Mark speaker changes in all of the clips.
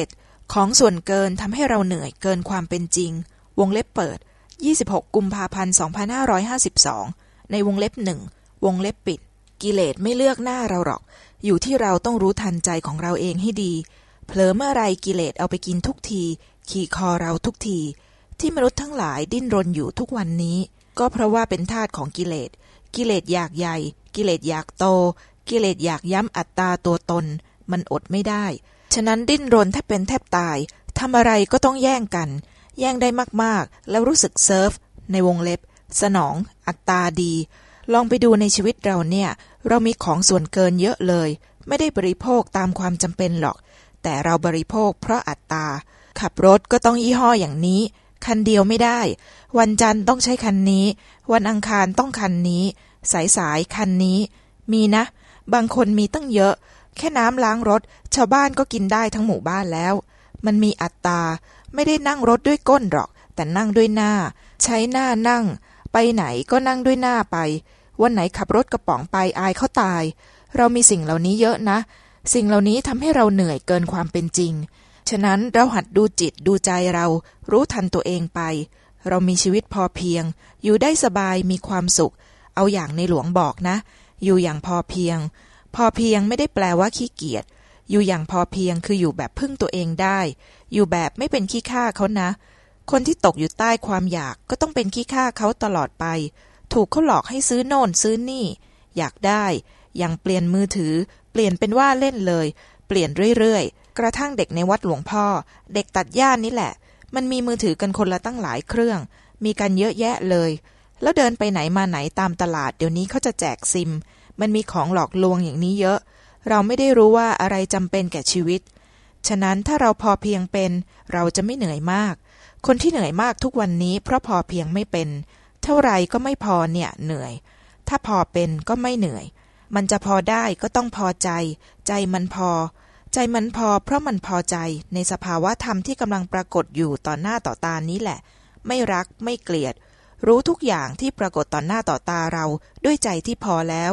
Speaker 1: 71 ของส่วนเกินทำให้เราเหนื่อยเกินความเป็นจริง วงเล็บเปิด 26 กุมภาพันธ์ 2552 ในวงเล็บหนึ่งวงเล็บปิด กิเลสไม่เลือกหน้าเราหรอก อยู่ที่เราต้องรู้ทันใจของเราเองให้ดี เผลอเมื่อไรกิเลสเอาไปกินทุกที ขี่คอเราทุกที ที่มนุษย์ทั้งหลายดิ้นรนอยู่ทุกวันนี้ ก็เพราะว่าเป็นทาสของกิเลส กิเลสอยากใหญ่ กิเลสอยากโต กิเลสอยากย้ำอัตตาตัวตน มันอดไม่ได้ ฉะนั้นดิ้นรนแทบเป็นแทบตายทำอะไรก็ต้องแย่งกัน แย่งได้มากๆ แล้วรู้สึกเซิร์ฟ ในวงเล็บ สนอง อัตตาดี ลองไปดูในชีวิตเราเนี่ย เรามีของส่วนเกินเยอะเลย ไม่ได้บริโภคตามความจำเป็นหรอก แต่เราบริโภคเพราะอัตตาขับรถก็ต้องยี่ห้ออย่างนี้ คันเดียวไม่ได้ วันจันทร์ต้องใช้คันนี้ วันอังคารต้องคันนี้ สายสายคันนี้ มีนะ บางคนมีตั้งเยอะ แค่น้ำล้างรถ ชาวบ้านก็กินได้ทั้งหมู่บ้านแล้ว มันมีอัตตาไม่ได้นั่งรถด้วยก้นหรอก แต่นั่งด้วยหน้า ใช้หน้านั่ง ไปไหนก็นั่งด้วยหน้าไป วันไหนขับรถกระป๋องไปอายเขาตาย เรามีสิ่งเหล่านี้เยอะนะ สิ่งเหล่านี้ทำให้เราเหนื่อยเกินความเป็นจริง ฉะนั้นเราหัดดูจิตดูใจเรา รู้ทันตัวเองไป เรามีชีวิตพอเพียง อยู่ได้สบายมีความสุข เอาอย่างในหลวงบอกนะ อยู่อย่างพอเพียง พอเพียงไม่ได้แปลว่าขี้เกียจ อยู่อย่างพอเพียงคืออยู่แบบพึ่งตัวเองได้ อยู่แบบไม่เป็นขี้ข้าเขานะ คนที่ตกอยู่ใต้ความอยากก็ต้องเป็นขี้ข้าเขาตลอดไป ถูกเขาหลอกให้ซื้อโน่นซื้อนี่ อยากได้ อย่างเปลี่ยนมือถือ เปลี่ยนเป็นว่าเล่นเลย เปลี่ยนเรื่อยๆ กระทั่งเด็กในวัดหลวงพ่อ เด็กตัดหญ้านี่แหละ มันมีมือถือกันคนละตั้งหลายเครื่อง มีกันเยอะแยะเลย แล้วเดินไปไหนมาไหนตามตลาดเดี๋ยวนี้เขาจะแจกซิม มันมีของหลอกลวงอย่างนี้เยอะ เราไม่ได้รู้ว่าอะไรจำเป็นแก่ชีวิต ฉะนั้นถ้าเราพอเพียงเป็น เราจะไม่เหนื่อยมาก คนที่เหนื่อยมากทุกวันนี้ เพราะพอเพียงไม่เป็น เท่าไรก็ไม่พอเนี่ยเหนื่อย ถ้าพอเป็นก็ไม่เหนื่อย มันจะพอได้ก็ต้องพอใจ ใจมันพอ ใจมันพอ เพราะมันพอใจในสภาวะธรรมที่กำลังปรากฏอยู่ต่อหน้าต่อตานี้แหละ ไม่รักไม่เกลียดรู้ทุกอย่างที่ปรากฏต่อหน้าต่อตาเราด้วยใจที่พอแล้ว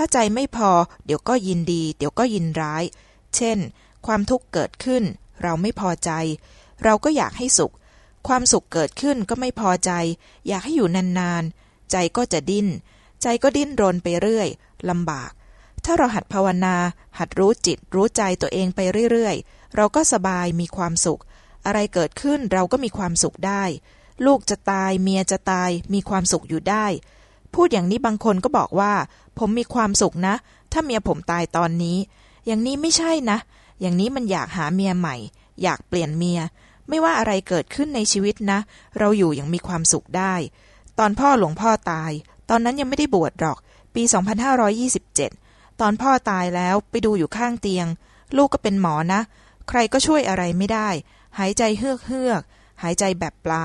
Speaker 1: ถ้าใจไม่พอ เดี๋ยวก็ยินดี เดี๋ยวก็ยินร้าย เช่น ความทุกข์เกิดขึ้น เราไม่พอใจ เราก็อยากให้สุข ความสุขเกิดขึ้นก็ไม่พอใจ อยากให้อยู่นานๆ ใจก็จะดิ้น ใจก็ดิ้นรนไปเรื่อยลำบาก ถ้าเราหัดภาวนา หัดรู้จิต รู้ใจตัวเองไปเรื่อยๆ เราก็สบายมีความสุข อะไรเกิดขึ้นเราก็มีความสุขได้ ลูกจะตายเมียจะตายมีความสุขอยู่ได้ พูดอย่างนี้บางคนก็บอกว่า ผมมีความสุขนะ ถ้าเมียผมตายตอนนี้ อย่างนี้ไม่ใช่นะ อย่างนี้มันอยากหาเมียใหม่ อยากเปลี่ยนเมีย ไม่ว่าอะไรเกิดขึ้นในชีวิตนะ เราอยู่อย่างมีความสุขได้ ตอนพ่อหลวงพ่อตาย ตอนนั้นยังไม่ได้บวชหรอก ปี 2527 ตอนพ่อตายแล้วไปดูอยู่ข้างเตียง ลูกก็เป็นหมอนะ ใครก็ช่วยอะไรไม่ได้ หายใจเฮือกเฮือกหายใจแบบปลา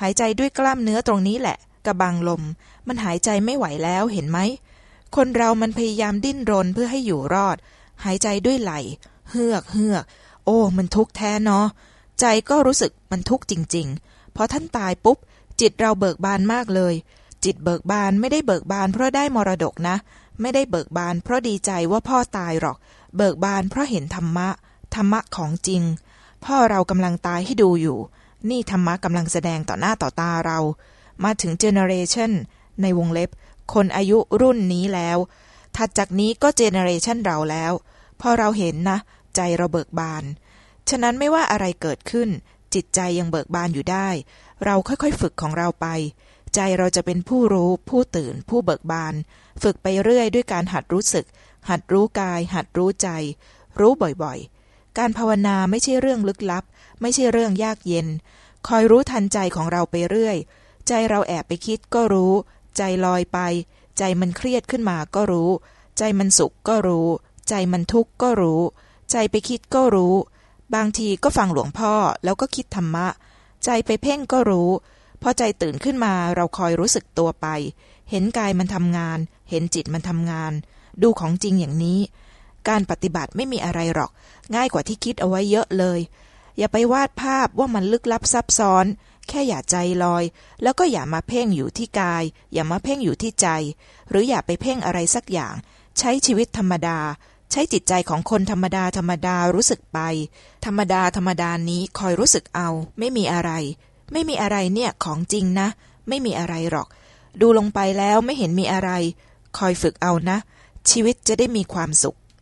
Speaker 1: หายใจด้วยกล้ามเนื้อตรงนี้แหละ กระบังลม มันหายใจไม่ไหวแล้วเห็นไหม คนเรามันพยายามดิ้นรนเพื่อให้อยู่รอด หายใจด้วยไหล เฮือกเฮือก โอ้ มันทุกข์แท้เนาะ ใจก็รู้สึกมันทุกข์จริง ๆ พอท่านตายปุ๊บ จิตเราเบิกบานมากเลย จิตเบิกบานไม่ได้เบิกบานเพราะได้มรดกนะ ไม่ได้เบิกบานเพราะดีใจว่าพ่อตายหรอก เบิกบานเพราะเห็นธรรมะ ธรรมะของจริง พ่อเรากำลังตายให้ดูอยู่ นี่ธรรมะกำลังแสดงต่อหน้าต่อตาเรา มาถึงเจเนเรชันในวงเล็บ คนอายุรุ่นนี้แล้ว ถัดจากนี้ก็เจเนเรชันเราแล้ว พอเราเห็นนะ ใจเราเบิกบาน ฉะนั้นไม่ว่าอะไรเกิดขึ้น จิตใจยังเบิกบานอยู่ได้ เราค่อยๆฝึกของเราไป ใจเราจะเป็นผู้รู้ ผู้ตื่น ผู้เบิกบาน ฝึกไปเรื่อยด้วยการหัดรู้สึก หัดรู้กาย หัดรู้ใจ รู้บ่อยๆ การภาวนาไม่ใช่เรื่องลึกลับ ไม่ใช่เรื่องยากเย็น คอยรู้ทันใจของเราไปเรื่อย ใจเราแอบไปคิดก็รู้ ใจลอยไป ใจมันเครียดขึ้นมาก็รู้ ใจมันสุขก็รู้ ใจมันทุกข์ก็รู้ ใจไปคิดก็รู้ บางทีก็ฟังหลวงพ่อแล้วก็คิดธรรมะ ใจไปเพ่งก็รู้ พอใจตื่นขึ้นมาเราคอยรู้สึกตัวไป เห็นกายมันทำงาน เห็นจิตมันทำงาน ดูของจริงอย่างนี้ การปฏิบัติไม่มีอะไรหรอก ง่ายกว่าที่คิดเอาไว้เยอะเลย อย่าไปวาดภาพว่ามันลึกลับซับซ้อน แค่อย่าใจลอย แล้วก็อย่ามาเพ่งอยู่ที่กาย อย่ามาเพ่งอยู่ที่ใจ หรืออย่าไปเพ่งอะไรสักอย่าง ใช้ชีวิตธรรมดา ใช้จิตใจของคนธรรมดาธรรมดารู้สึกไป ธรรมดาธรรมดานี้คอยรู้สึกเอา ไม่มีอะไร ไม่มีอะไรเนี่ยของจริงนะ ไม่มีอะไรหรอก ดูลงไปแล้วไม่เห็นมีอะไร คอยฝึกเอานะ ชีวิตจะได้มีความสุข